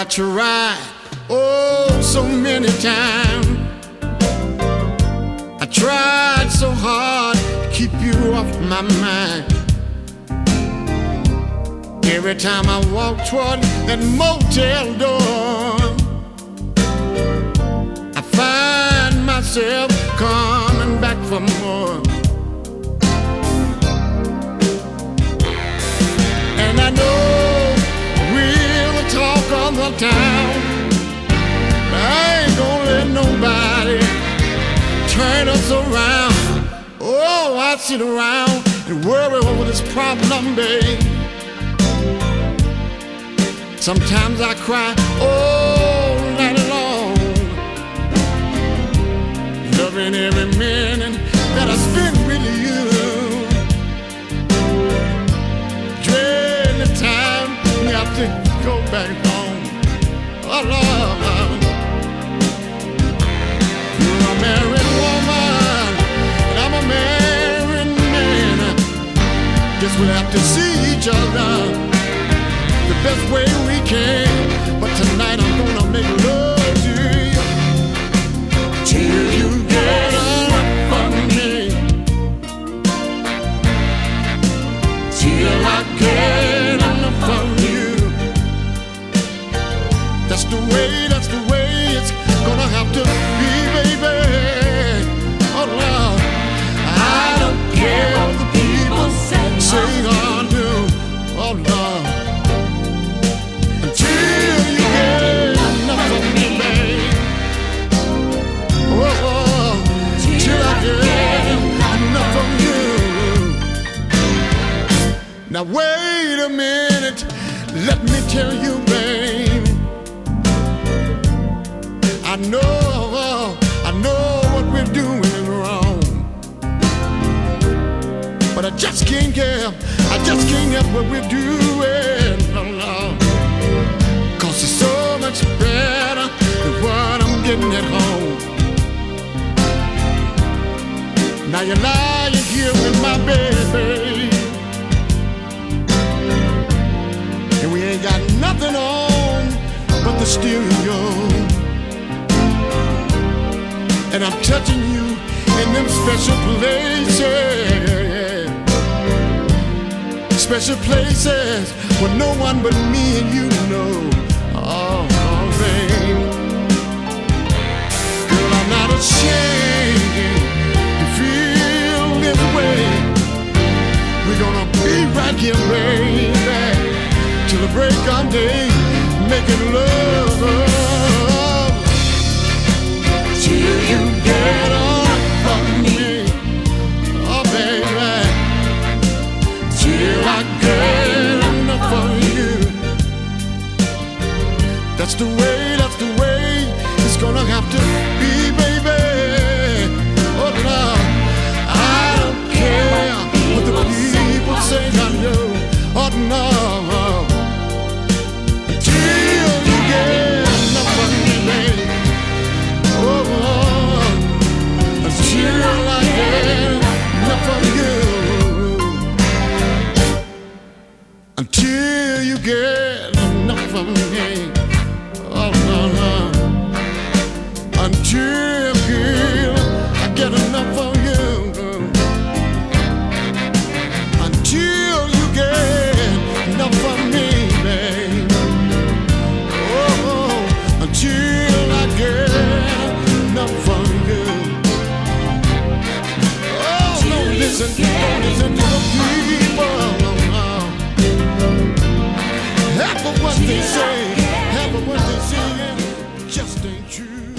I tried, oh, so many times. I tried so hard to keep you off my mind. Every time I walk toward that motel door, I find myself town. I ain't gonna let nobody turn us around. Oh, I sit around and worry over this problem, babe. Sometimes I cry all night long, loving every minute that I spend with you. Dread the time we have to go back Oh you're a married woman and I'm a married man. Guess we'll have to see each other the best way we can. But tonight I'm gonna make love to you till you get me. Till I get way, that's the way it's gonna have to be, baby. Oh Lord, I don't care what the people say do. Oh Lord. Until you get enough of me, babe. Oh, oh, till I get enough of you. Now wait a minute, let me tell you, know, I know what we're doing wrong, but I just can't help, I just can't help what we're doing. No, no. Cause it's so much better than what I'm getting at home. Now you're lying here with my baby. And we ain't got nothing on but the stereo. And I'm touching you in them special places. Special places where no one but me and you know. Oh, oh babe. Girl, I'm not ashamed to feel this way. We're gonna be right here, baby, till the break of day, making love. That's the way, they say, half of what they say, just ain't true.